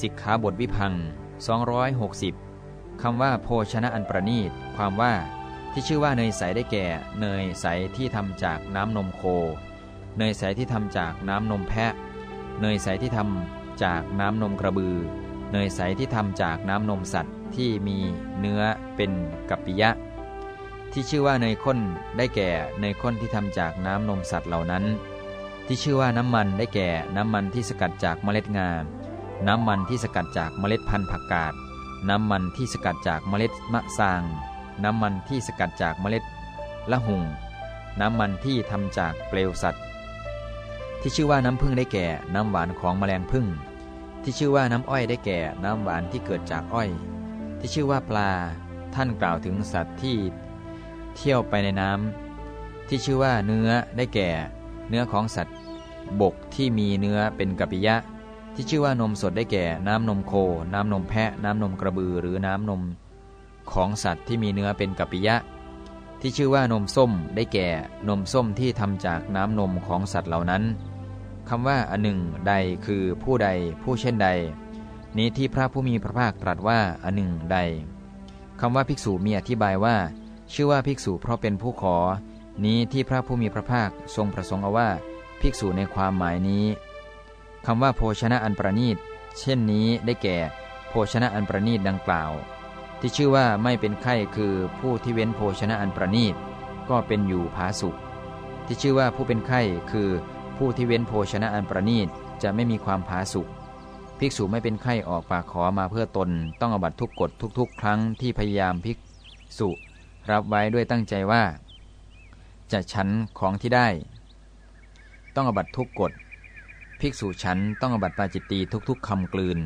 สิกขาบทวิพัง260 คำว่าโภชนะอันประณีต ความว่าที่ชื่อว่าเนยใสได้แก่ เนยใสที่ทำจากน้ำนมโค เนยใสที่ทำจากน้ำนมแพะ เนยใสที่ทำจากน้ำนมกระบือ เนยใสที่ทำจากน้ำนมสัตว์ที่มีเนื้อเป็นกัปปิยะ ที่ชื่อว่าเนยข้นได้แก่เนยข้นที่ทำจากน้ำนมสัตว์เหล่านั้น ที่ชื่อว่าน้ำมันได้แก่น้ำมันที่สกัดจากเมล็ดงา น้ำมันที่สกัดจากเมล็ดพันธุ์ผักกาด น้ำมันที่สกัดจากเมล็ดมะซาง น้ำมันที่สกัดจากเมล็ดละหุ่ง น้ำมันที่ทำจากเปลวสัตว์ ที่ชื่อว่าน้ำผึ้งได้แก่ น้ำหวานของแมลงผึ้งที่ชื่อว่าน้ำอ้อยได้แก่น้ำหวานที่เกิดจากอ้อย ที่ชื่อว่าปลา ท่านกล่าวถึงสัตว์ที่ เที่ยวไปในน้ำที่ชื่อว่าเนื้อได้แก่ เนื้อของสัตว์ บกที่มีเนื้อเป็นกัปปิยะ ที่ชื่อว่านมสดได้แก่ น้ำนมโค น้ำนมแพะ น้ำนมกระบือหรือน้ำนมของสัตว์ที่มีเนื้อเป็นกัปปิยะ ที่ชื่อว่านมส้มได้แก่นมส้มที่ทำจากน้ำนมของสัตว์เหล่านั้นคำว่าอันหนึ่งใดคือผู้ใดผู้เช่นใด นี้ที่พระผู้มีพระภาคตรัสว่าอันหนึ่งใดคำว่าภิกษุมีอธิบายว่า ชื่อว่าภิกษุเพราะเป็นผู้ขอ นี้ที่พระผู้มีพระภาคทรงประสงค์เอาว่า ภิกษุในความหมายนี้ คำว่าโภชนะอันประณีต เช่นนี้ได้แก่ โภชนะอันประณีตดังกล่าว ที่ชื่อว่าไม่เป็นไข้คือผู้ที่เว้นโภชนะอันประณีต ก็เป็นอยู่ผาสุข ที่ชื่อว่าผู้เป็นไข้คือผู้ที่เว้นโภชนะอันประณีตจะไม่มีความผาสุขภิกษุไม่เป็นไข้ออกปากขอมาเพื่อตน ต้องอบัตทุกกฎทุกๆ ครั้งที่พยายามภิกษุ รับไว้ด้วยตั้งใจว่า จะฉันของที่ได้ ต้องอบัตทุกกฎ ภิกษุฉันต้องอบัตปาจิตตีทุกๆคำกลืน